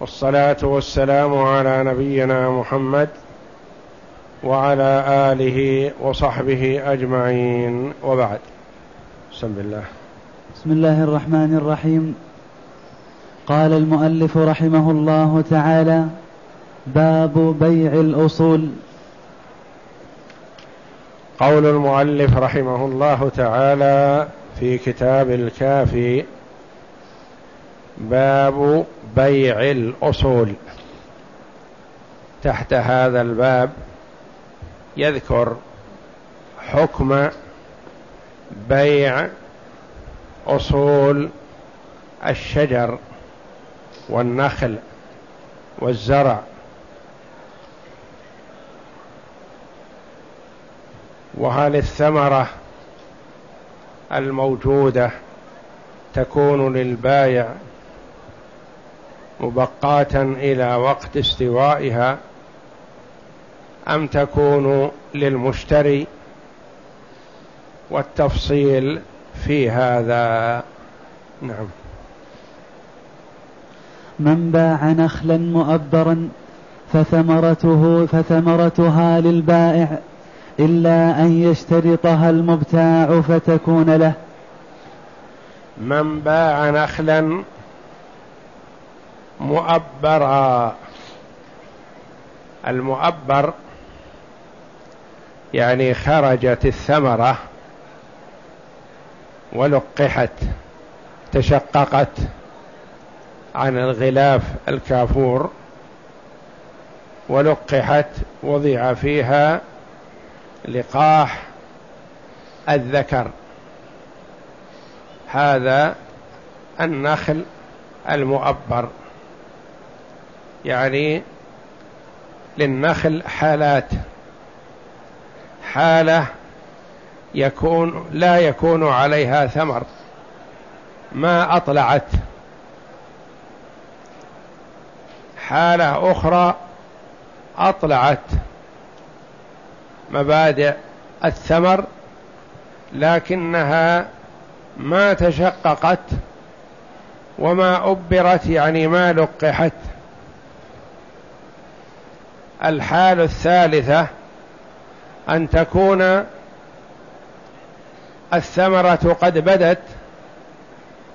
والصلاة والسلام على نبينا محمد وعلى آله وصحبه أجمعين. وبعد. بسم الله. بسم الله الرحمن الرحيم. قال المؤلف رحمه الله تعالى باب بيع الأصول. قول المؤلف رحمه الله تعالى في كتاب الكافي باب بيع الأصول. تحت هذا الباب يذكر حكم بيع أصول الشجر والنخل والزرع. وهل الثمرة الموجودة تكون للبايع مبقاة إلى وقت استوائها أم تكون للمشتري والتفصيل في هذا؟ نعم. من باع نخلا مؤبرا فثمرته فثمرتها للبائع إلا أن يشترطها المبتاع فتكون له. من باع نخلا مؤبرا. المؤبر يعني خرجت الثمرة ولقحت تشققت عن الغلاف الكافور ولقحت وضع فيها لقاح الذكر. هذا النخل المؤبر. يعني للنخل حالات. حالة يكون لا يكون عليها ثمر. ما أطلعت. حالة أخرى أطلعت مبادئ الثمر لكنها ما تشققت وما أبرت يعني ما لقحت. الحال الثالثة أن تكون الثمرة قد بدت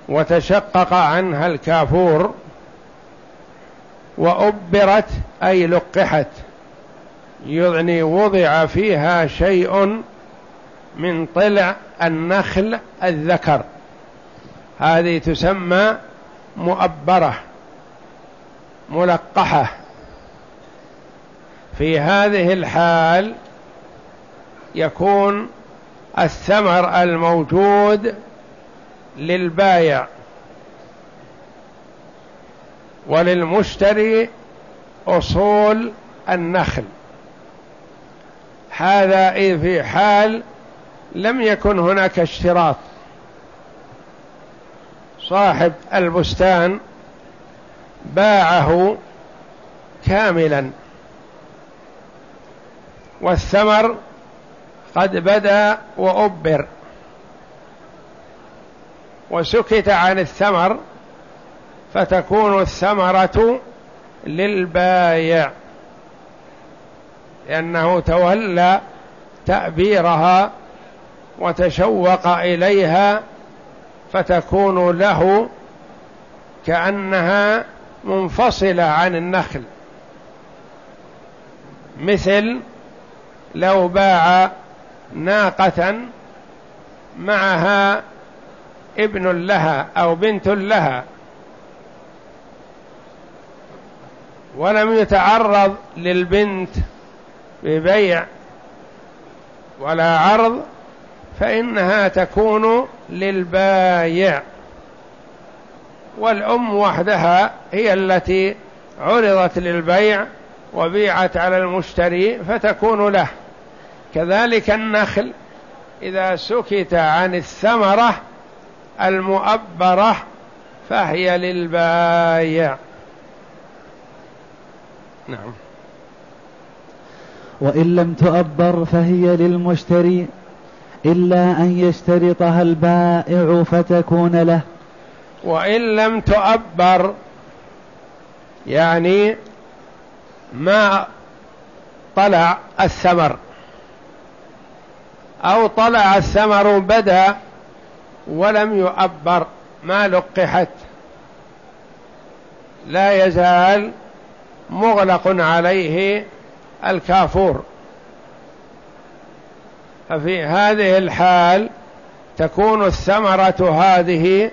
وتشقق عنها الكافور وأبرت أي لقحت يعني وضع فيها شيء من طلع النخل الذكر. هذه تسمى مؤبرة ملقحة. في هذه الحال يكون الثمر الموجود للبايع وللمشتري أصول النخل. هذا في حال لم يكن هناك اشتراط. صاحب البستان باعه كاملا. والثمر قد بدا وأبر. وسكت عن الثمر فتكون الثمرة للبايع لأنه تولى تأبيرها وتشوق إليها فتكون له كأنها منفصلة عن النخل. مثل لو باع ناقة معها ابن لها أو بنت لها ولم يتعرض للبنت ببيع ولا عرض فإنها تكون للبايع. والأم وحدها هي التي عرضت للبيع وبيعت على المشتري فتكون له. كذلك النخل إذا سكت عن الثمرة المؤبرة فهي للبايع. نعم. وإن لم تؤبر فهي للمشتري إلا أن يشترطها البائع فتكون له. وإن لم تؤبر يعني ما طلع الثمر. أو طلع الثمر بدا ولم يؤبر ما لقحت. لا يزال مغلق عليه الكافور. ففي هذه الحال تكون الثمرة هذه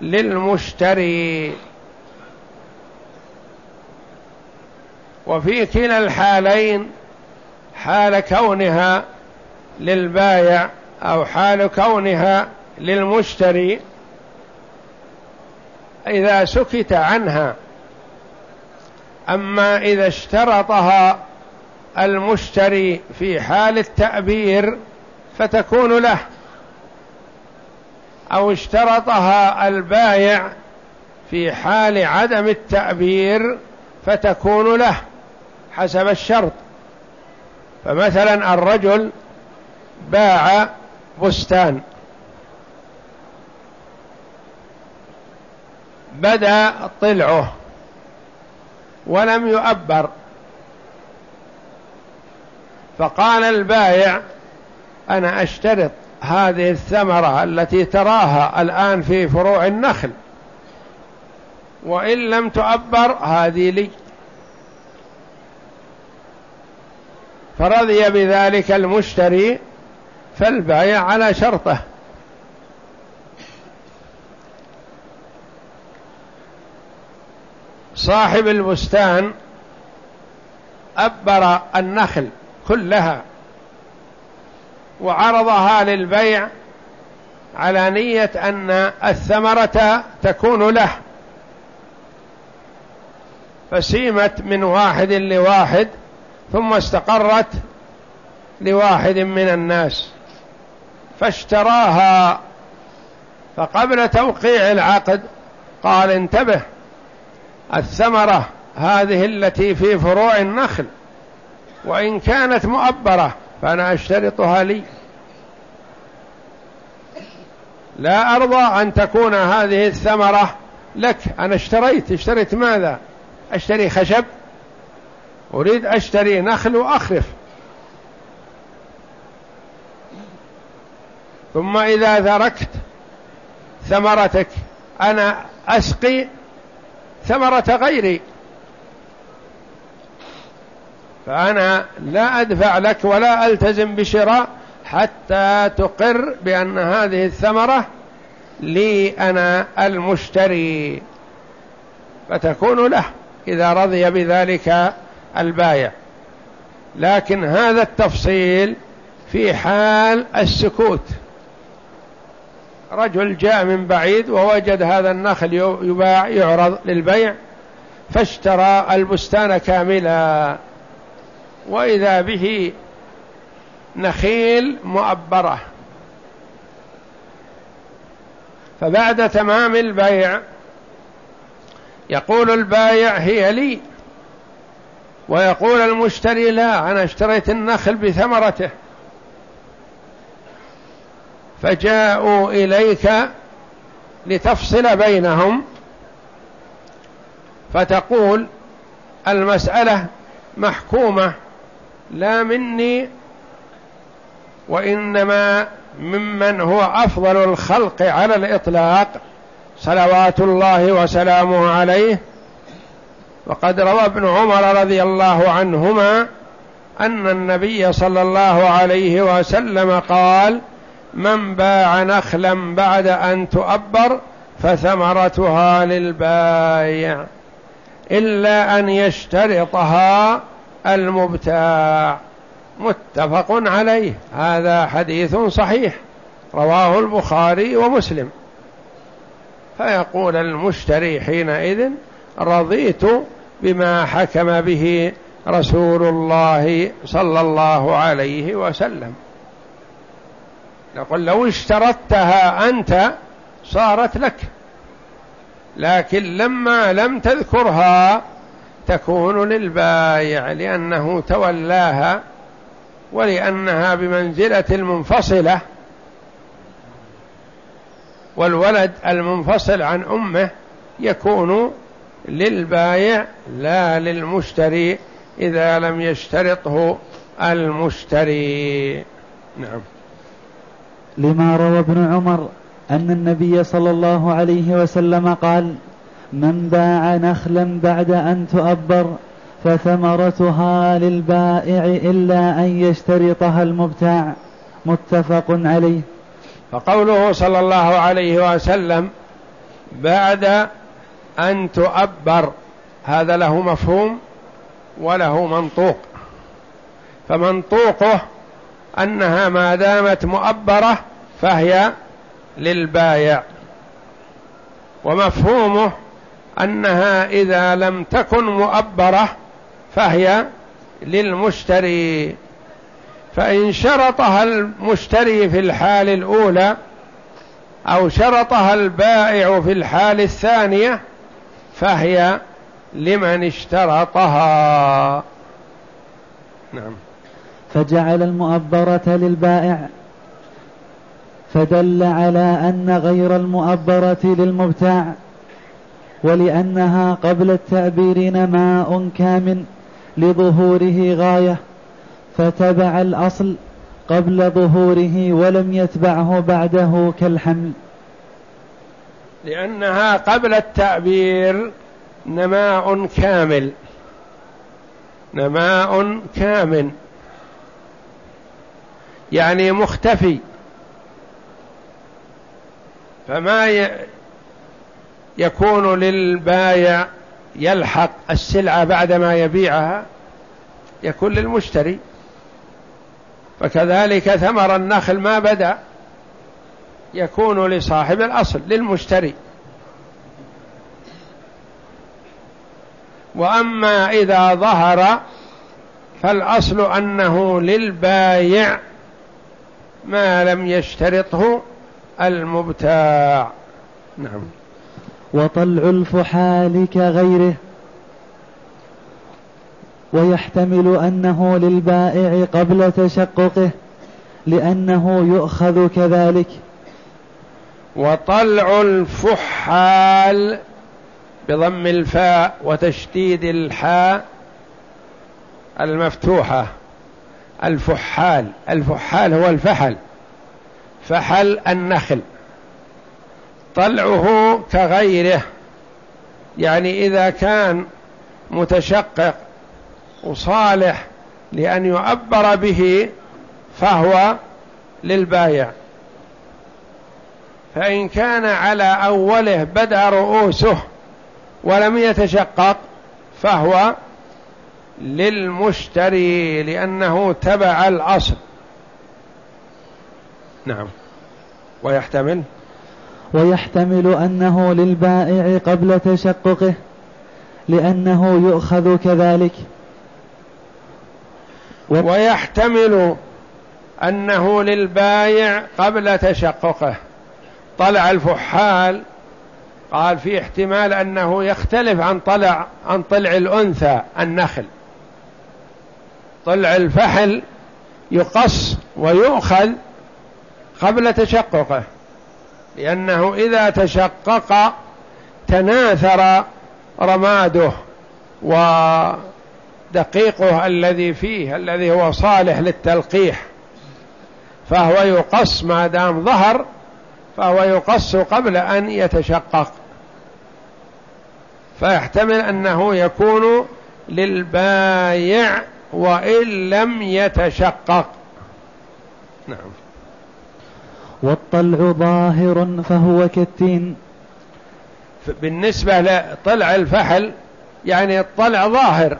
للمشتري. وفي كلا الحالين حال كونها للبايع أو حال كونها للمشتري إذا سكت عنها. أما إذا اشترطها المشتري في حال التأبير فتكون له أو اشترطها البايع في حال عدم التأبير فتكون له حسب الشرط. فمثلا الرجل باع بستان. بدا طلعه. ولم يؤبر. فقال البائع أنا أشترط هذه الثمرة التي تراها الآن في فروع النخل. وإن لم تؤبر هذه لي. فرضي بذلك المشتري فالبائع على شرطه. صاحب البستان أبر النخل كلها وعرضها للبيع على نية أن الثمرة تكون له. فسيمت من واحد لواحد ثم استقرت لواحد من الناس. فاشتراها فقبل توقيع العقد قال انتبه الثمرة هذه التي في فروع النخل وإن كانت مؤبرة فأنا أشترطها لي. لا أرضى أن تكون هذه الثمرة لك. أنا اشتريت اشتريت ماذا؟ أشتري خشب أريد أشتري نخل وأخرف. ثم إذا تركت ثمرتك أنا أسقي ثمرة غيري. فأنا لا أدفع لك ولا ألتزم بشراء حتى تقر بأن هذه الثمرة لي أنا المشتري. فتكون له إذا رضي بذلك البايع. لكن هذا التفصيل في حال السكوت. رجل جاء من بعيد ووجد هذا النخل يباع يعرض للبيع فاشترى البستان كاملا. وإذا به نخيل مؤبرة. فبعد تمام البيع يقول البايع هي لي. ويقول المشتري لا أنا اشتريت النخل بثمرته. فجاءوا إليك لتفصل بينهم. فتقول المسألة محكومة لا مني وإنما ممن هو أفضل الخلق على الإطلاق. صلوات الله وسلامه عليه. وقد روى ابن عمر رضي الله عنهما أن النبي صلى الله عليه وسلم قال من باع نخلا بعد أن تؤبر فثمرتها للبايع إلا أن يشترطها المبتاع. متفق عليه. هذا حديث صحيح. رواه البخاري ومسلم. فيقول المشتري حينئذ رضيت بما حكم به رسول الله صلى الله عليه وسلم. نقول لو اشترطتها أنت صارت لك. لكن لما لم تذكرها تكون للبايع لأنه تولاها ولأنها بمنزلة المنفصلة. والولد المنفصل عن أمه يكون للبايع لا للمشتري إذا لم يشترطه المشتري. نعم. لما روى ابن عمر أن النبي صلى الله عليه وسلم قال من باع نخلا بعد أن تؤبر فثمرتها للبائع إلا أن يشترطها المبتاع. متفق عليه. فقوله صلى الله عليه وسلم بعد أن تؤبر. هذا له مفهوم وله منطوق. فمنطوقه أنها ما دامت مؤبرة فهي للبايع. ومفهومه أنها إذا لم تكن مؤبرة فهي للمشتري. فإن شرطها المشتري في الحال الأولى أو شرطها البائع في الحال الثانية فهي لمن اشترطها. نعم. فجعل المؤبرة للبائع فدل على أن غير المؤبرة للمبتاع ولأنها قبل التأبير نماء كامن لظهوره غاية فتبع الأصل قبل ظهوره ولم يتبعه بعده كالحمل. لأنها قبل التعبير نماء كامل نماء كامل يعني مختفي. فما يكون للبايع يلحق السلعة بعدما يبيعها يكون للمشتري. فكذلك ثمر النخل ما بدأ يكون لصاحب الأصل للمشتري. وأما إذا ظهر فالأصل أنه للبايع ما لم يشترطه المبتاع. نعم. وطلع الفحال كغيره ويحتمل أنه للبائع قبل تشققه لأنه يؤخذ كذلك. وطلع الفحال بضم الفاء وتشديد الحاء المفتوحة. الفحال الفحال هو الفحل. فحل النخل. طلعه كغيره. يعني إذا كان متشقق وصالح لأن يعبر به فهو للبايع. فإن كان على أوله بدأ رؤوسه ولم يتشقق فهو للمشتري لأنه تبع الأصل. نعم. ويحتمل؟ ويحتمل أنه للبائع قبل تشققه لأنه يؤخذ كذلك. ويحتمل أنه للبايع قبل تشققه. طلع الفحال قال في احتمال أنه يختلف عن طلع عن طلع الأنثى النخل. طلع الفحل يقص ويؤخذ قبل تشققه لأنه إذا تشقق تناثر رماده ودقيقه الذي فيه الذي هو صالح للتلقيح فهو يقص ما دام ظهر فهو يقص قبل أن يتشقق. فيحتمل أنه يكون للبايع وإن لم يتشقق. نعم. والطلع ظاهر فهو كالتين. بالنسبة لطلع الفحل يعني الطلع ظاهر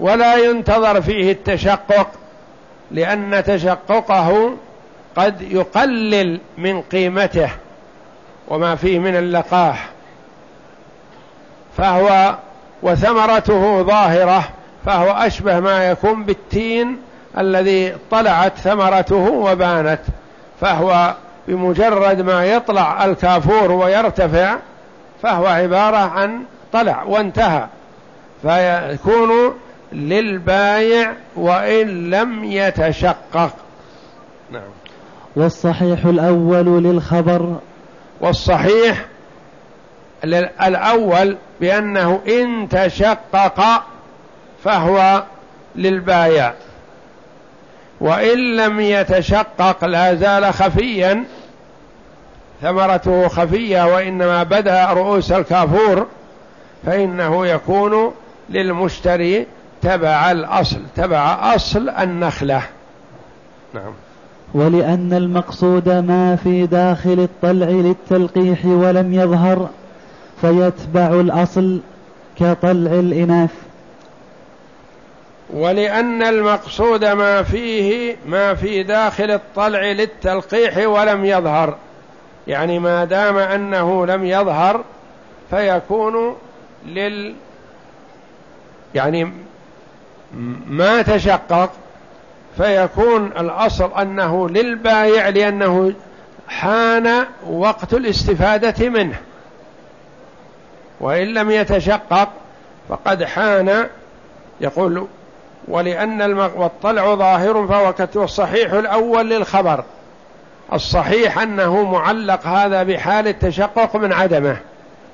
ولا ينتظر فيه التشقق لأن تشققه قد يقلل من قيمته وما فيه من اللقاح. فهو وثمرته ظاهرة فهو أشبه ما يكون بالتين الذي طلعت ثمرته وبانت فهو بمجرد ما يطلع الكافور ويرتفع فهو عبارة عن طلع وانتهى فيكون للبايع وإن لم يتشقق. نعم. والصحيح الأول للخبر. والصحيح الأول بأنه إن تشقق فهو للبايع. وإن لم يتشقق لا زال خفيا ثمرته خفية وإنما بدأ رؤوس الكافور فإنه يكون للمشتري تبع الأصل تبع أصل النخلة. نعم. ولأن المقصود ما في داخل الطلع للتلقيح ولم يظهر فيتبع الأصل كطلع الإناث. ولأن المقصود ما فيه ما في داخل الطلع للتلقيح ولم يظهر. يعني ما دام أنه لم يظهر فيكون لل يعني ما تشقق فيكون الأصل أنه للبايع لأنه حان وقت الاستفادة منه. وإن لم يتشقق فقد حان يقول ولأن. والطلع ظاهر فهو الصحيح الأول للخبر الصحيح أنه معلق هذا بحال التشقق من عدمه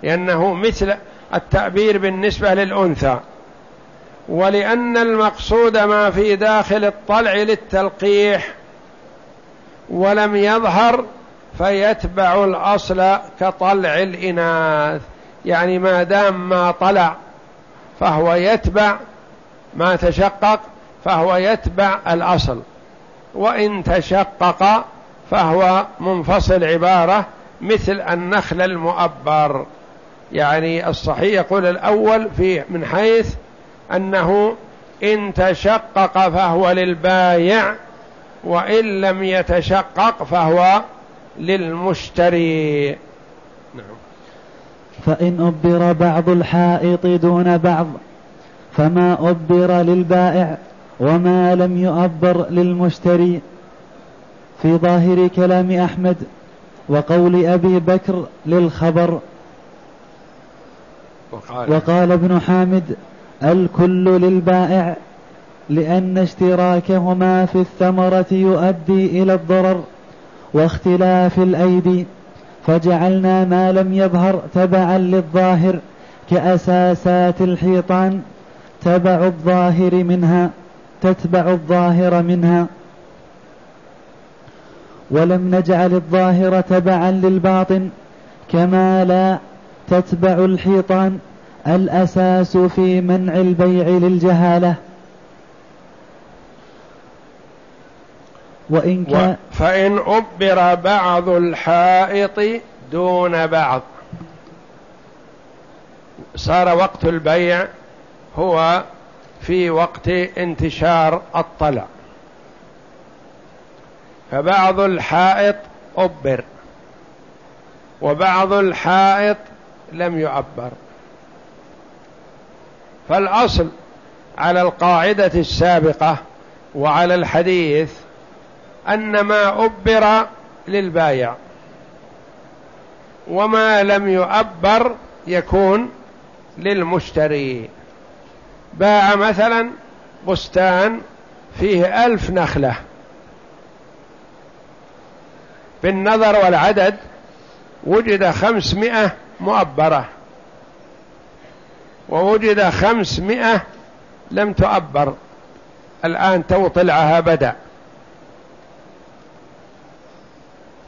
لأنه مثل التعبير بالنسبة للأنثى ولأن المقصود ما في داخل الطلع للتلقيح ولم يظهر فيتبع الأصل كطلع الإناث يعني ما دام ما طلع فهو يتبع ما تشقق فهو يتبع الأصل وإن تشقق فهو منفصل عبارة مثل النخل المؤبر. يعني الصحيح يقول الأول في من حيث أنه إن تشقق فهو للبايع وإن لم يتشقق فهو للمشتري. نعم. فإن أبر بعض الحائط دون بعض فما أبر للبائع وما لم يؤبر للمشتري. في ظاهر كلام أحمد وقول أبي بكر للخبر. وقال, وقال ابن حامد الكل للبائع لأن اشتراكهما في الثمرة يؤدي إلى الضرر واختلاف الأيدي. فجعلنا ما لم يظهر تبعا للظاهر كأساسات الحيطان. تبع الظاهر منها تتبع الظاهر منها. ولم نجعل الظاهر تبعا للباطن كما لا تتبع الحيطان الأساس في منع البيع للجهالة. وإن كان فإن أبر بعض الحائط دون بعض. صار وقت البيع هو في وقت انتشار الطلع فبعض الحائط أبر وبعض الحائط لم يعبر. فالأصل على القاعدة السابقة وعلى الحديث أن ما أبر للبايع وما لم يؤبر يكون للمشتري. باع مثلا بستان فيه ألف نخلة. بالنظر والعدد وجد خمسمائة مؤبرة. ووجد خمسمائة لم تؤبر. الآن تو طلعها بدأ.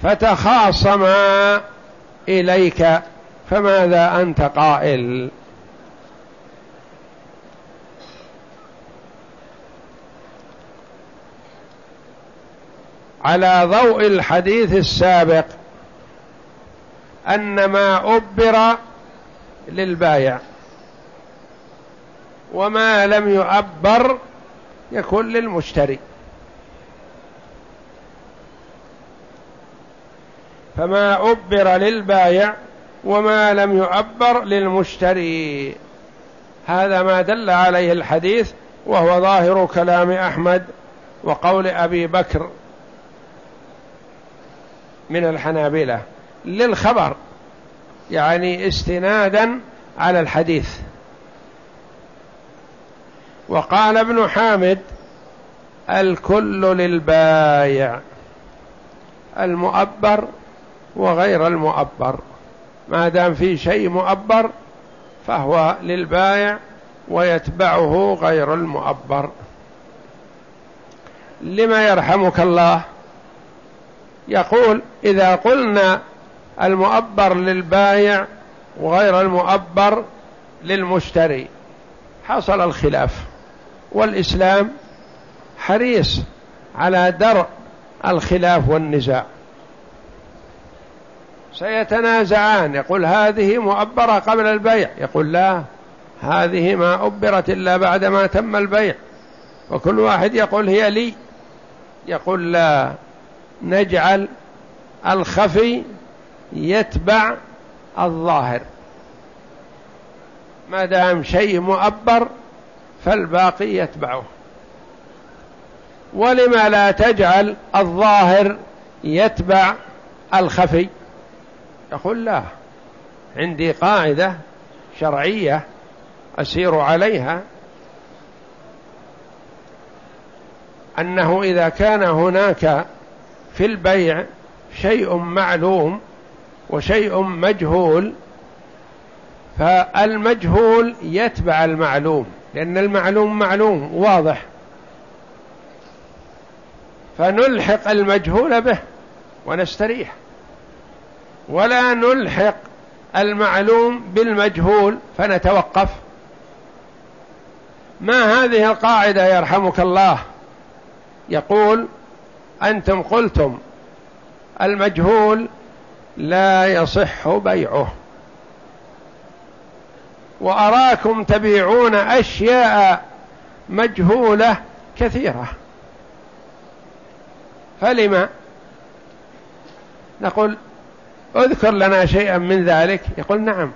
فتخاصما إليك. فماذا أنت قائل؟ على ضوء الحديث السابق أن ما أبر للبايع وما لم يؤبر يكون للمشتري. فما أبر للبايع وما لم يؤبر للمشتري هذا ما دل عليه الحديث وهو ظاهر كلام أحمد وقول أبي بكر. من الحنابلة للخبر يعني استنادا على الحديث. وقال ابن حامد الكل للبايع المؤبر وغير المؤبر. ما دام في شيء مؤبر فهو للبائع ويتبعه غير المؤبر. لما يرحمك الله؟ يقول إذا قلنا المؤبر للبائع وغير المؤبر للمشتري حصل الخلاف. والإسلام حريص على درء الخلاف والنزاع. سيتنازعان يقول هذه مؤبرة قبل البيع. يقول لا هذه ما أبرت إلا بعدما تم البيع. وكل واحد يقول هي لي. يقول لا نجعل الخفي يتبع الظاهر. ما دام شيء مؤبر فالباقي يتبعه. ولما لا تجعل الظاهر يتبع الخفي؟ يقول لا عندي قاعدة شرعية أسير عليها. أنه إذا كان هناك في البيع شيء معلوم وشيء مجهول فالمجهول يتبع المعلوم لأن المعلوم معلوم واضح. فنلحق المجهول به ونستريح. ولا نلحق المعلوم بالمجهول فنتوقف. ما هذه القاعدة يرحمك الله؟ يقول أنتم قلتم المجهول لا يصح بيعه. وأراكم تبيعون أشياء مجهولة كثيرة. فلما نقول اذكر لنا شيئا من ذلك. يقول نعم.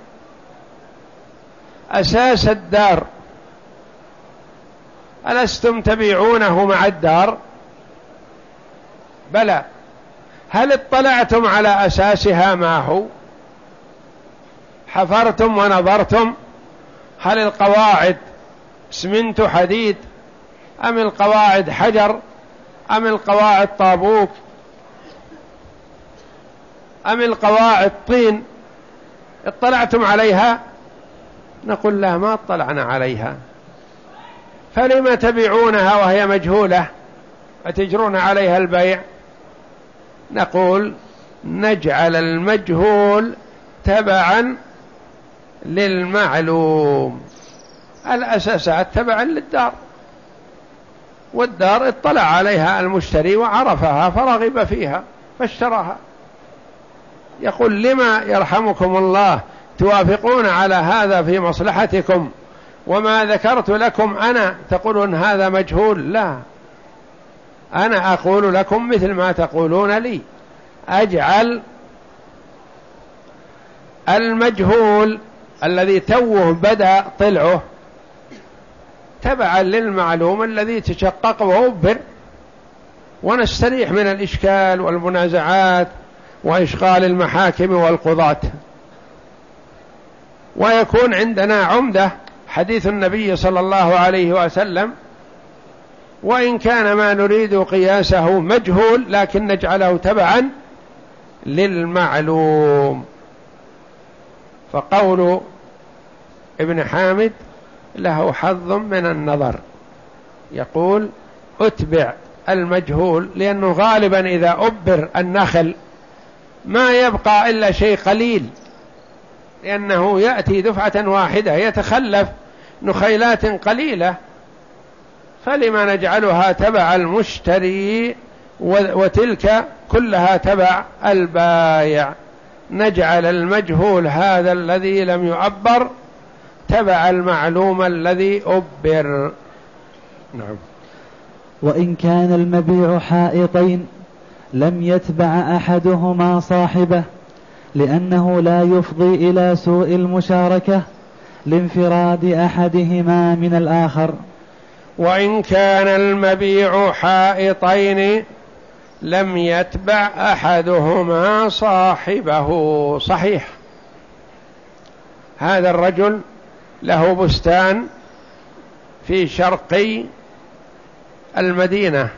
أساس الدار. ألستم تبيعونه مع الدار؟ بلى. هل اطلعتم على أساسها ما هو؟ حفرتم ونظرتم؟ هل القواعد اسمنت حديد؟ أم القواعد حجر؟ أم القواعد طابوك؟ أم القواعد طين؟ اطلعتم عليها؟ نقول لا ما اطلعنا عليها. فلم تبيعونها وهي مجهولة؟ فتجرون عليها البيع؟ نقول نجعل المجهول تبعا للمعلوم. الأساسات تبعا للدار. والدار اطلع عليها المشتري وعرفها فرغب فيها فاشتراها. يقول لما يرحمكم الله توافقون على هذا في مصلحتكم وما ذكرت لكم أنا؟ تقولون هذا مجهول. لا. أنا أقول لكم مثل ما تقولون لي. أجعل المجهول الذي توه بدأ طلعه تبعا للمعلوم الذي تشقق وأبر ونستريح من الإشكال والمنازعات وإشغال المحاكم والقضاة. ويكون عندنا عمدة حديث النبي صلى الله عليه وسلم وإن كان ما نريد قياسه مجهول لكن نجعله تبعا للمعلوم. فقول ابن حامد له حظ من النظر. يقول اتبع المجهول لأنه غالبا إذا أبر النخل ما يبقى إلا شيء قليل لأنه يأتي دفعة واحدة يتخلف نخيلات قليلة فلما نجعلها تبع المشتري وتلك كلها تبع البايع. نجعل المجهول هذا الذي لم يعبر تبع المعلوم الذي أبر. نعم. وإن كان المبيع حائطين لم يتبع أحدهما صاحبه لأنه لا يفضي إلى سوء المشاركة لانفراد أحدهما من الآخر. وإن كان المبيع حائطين لم يتبع أحدهما صاحبه. صحيح. هذا الرجل له بستان في شرقي المدينة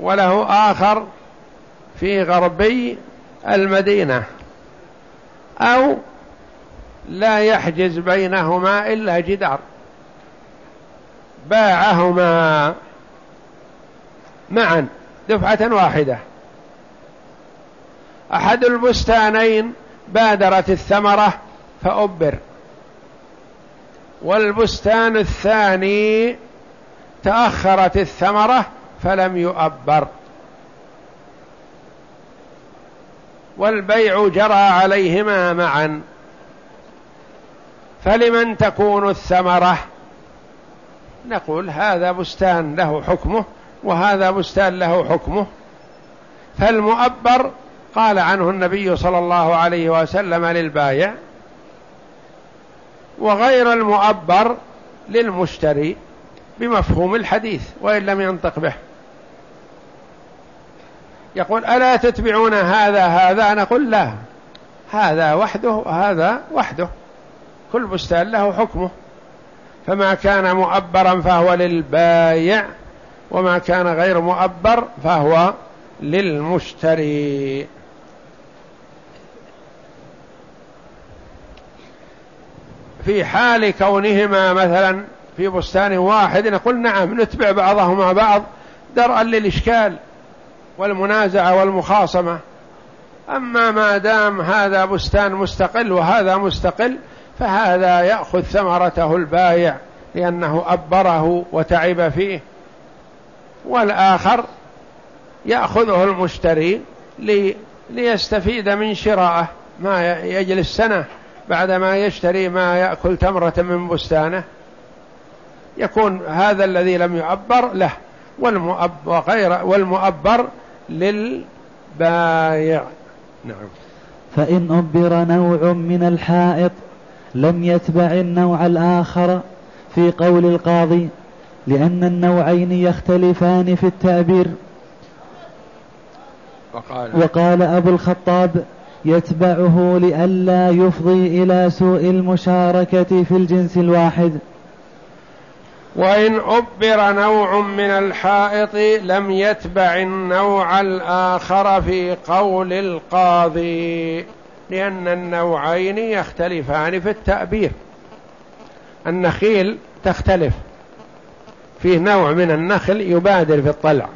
وله آخر في غربي المدينة أو لا يحجز بينهما إلا جدار. باعهما معا دفعة واحدة. أحد البستانين بادرت الثمرة فأبر. والبستان الثاني تأخرت الثمرة فلم يؤبر. والبيع جرى عليهما معا. فلمن تكون الثمرة؟ نقول هذا بستان له حكمه وهذا بستان له حكمه. فالمؤبر قال عنه النبي صلى الله عليه وسلم للبايع وغير المؤبر للمشتري بمفهوم الحديث وإن لم ينطق به. يقول ألا تتبعون هذا هذا؟ نقول لا هذا وحده وهذا وحده. كل بستان له حكمه. فما كان مؤبرا فهو للبايع وما كان غير مؤبر فهو للمشتري. في حال كونهما مثلا في بستان واحد نقول نعم نتبع بعضهما بعض درءا للإشكال والمنازعة والمخاصمة. أما ما دام هذا بستان مستقل وهذا مستقل فهذا يأخذ ثمرته البايع لأنه أبره وتعب فيه. والآخر يأخذه المشتري لي ليستفيد من شراءه ما يجلس سنة بعدما يشتري ما يأكل تمرة من بستانه. يكون هذا الذي لم يعبر له والمؤب وغير والمؤبر للبايع. نعم. فإن أبر نوع من الحائط لم يتبع النوع الآخر في قول القاضي لأن النوعين يختلفان في التعبير. وقال, وقال أبو الخطاب يتبعه لئلا يفضي إلى سوء المشاركة في الجنس الواحد. وإن أبر نوع من الحائط لم يتبع النوع الآخر في قول القاضي. لأن النوعين يختلفان في التأبير. النخيل تختلف. فيه نوع من النخل يبادر في الطلع.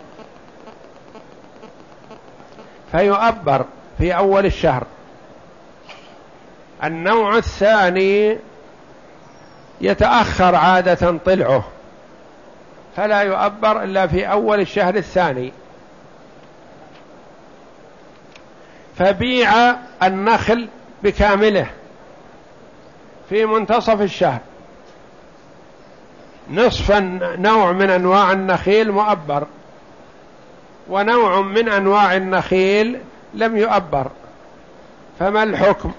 فيؤبر في أول الشهر. النوع الثاني يتأخر عادة طلعه. فلا يؤبر إلا في أول الشهر الثاني. فبيع النخل بكامله في منتصف الشهر. نصف نوع من أنواع النخيل مؤبر ونوع من أنواع النخيل لم يؤبر. فما الحكم؟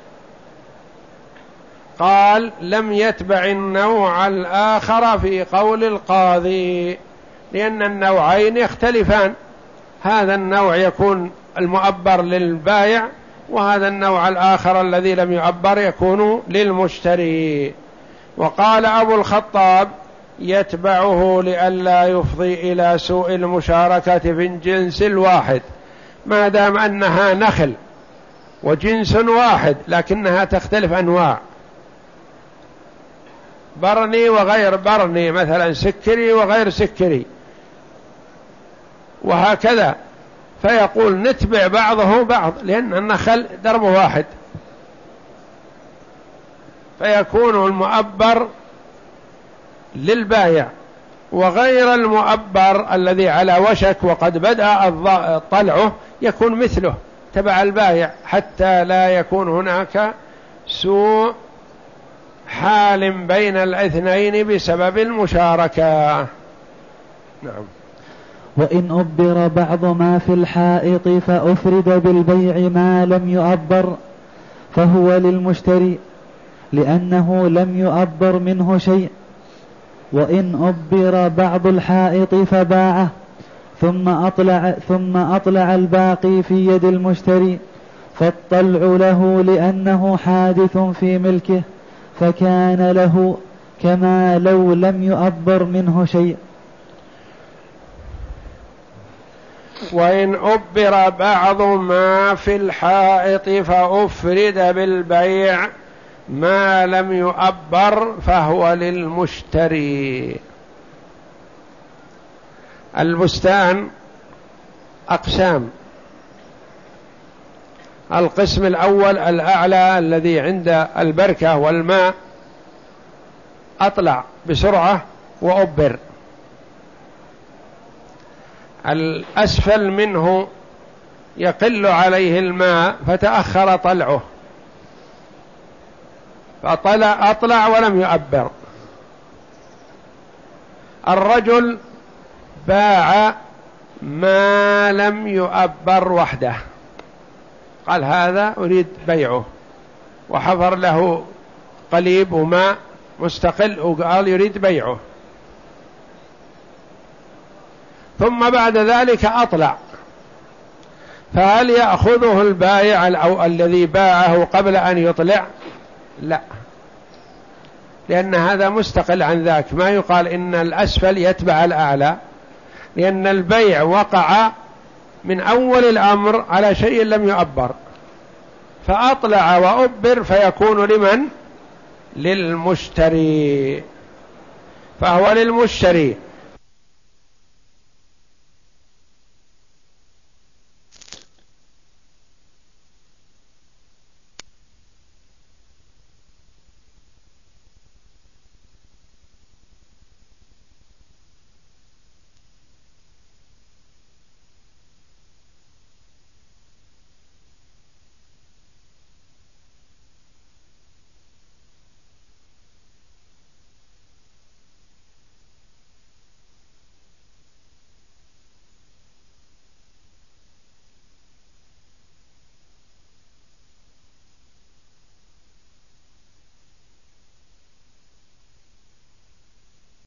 قال لم يتبع النوع الآخر في قول القاضي لأن النوعين يختلفان. هذا النوع يكون المؤبر للبايع وهذا النوع الآخر الذي لم يعبر يكون للمشتري. وقال أبو الخطاب يتبعه لئلا يفضي إلى سوء المشاركة في الجنس الواحد ما دام أنها نخل وجنس واحد لكنها تختلف أنواع. برني وغير برني مثلا سكري وغير سكري. وهكذا. فيقول نتبع بعضه بعض لأن النخل ضرب واحد. فيكون المؤبر للبايع وغير المؤبر الذي على وشك وقد بدأ طلعه يكون مثله تبع البايع حتى لا يكون هناك سوء حال بين الاثنين بسبب المشاركة. نعم. وإن أبر بعض ما في الحائط فأفرد بالبيع ما لم يؤبر فهو للمشتري لأنه لم يؤبر منه شيء. وإن أبر بعض الحائط فباعه ثم أطلع ثم أطلع الباقي في يد المشتري فالطلع له لأنه حادث في ملكه فكان له كما لو لم يؤبر منه شيء. وإن أبر بعض ما في الحائط فأفرد بالبيع ما لم يؤبر فهو للمشتري. البستان أقسام. القسم الأول الأعلى الذي عند البركة والماء أطلع بسرعة وأبر. الأسفل منه يقل عليه الماء فتأخر طلعه. فطلع أطلع ولم يؤبر. الرجل باع ما لم يؤبر وحده. قال هذا أريد بيعه. وحفر له قليب وماء مستقل وقال يريد بيعه. ثم بعد ذلك أطلع. فهل يأخذه البائع أو الذي باعه قبل أن يطلع؟ لا. لأن هذا مستقل عن ذاك. ما يقال إن الأسفل يتبع الأعلى. لأن البيع وقع من أول الأمر على شيء لم يؤبر فأطلع وأبر فيكون لمن؟ للمشتري. فهو للمشتري.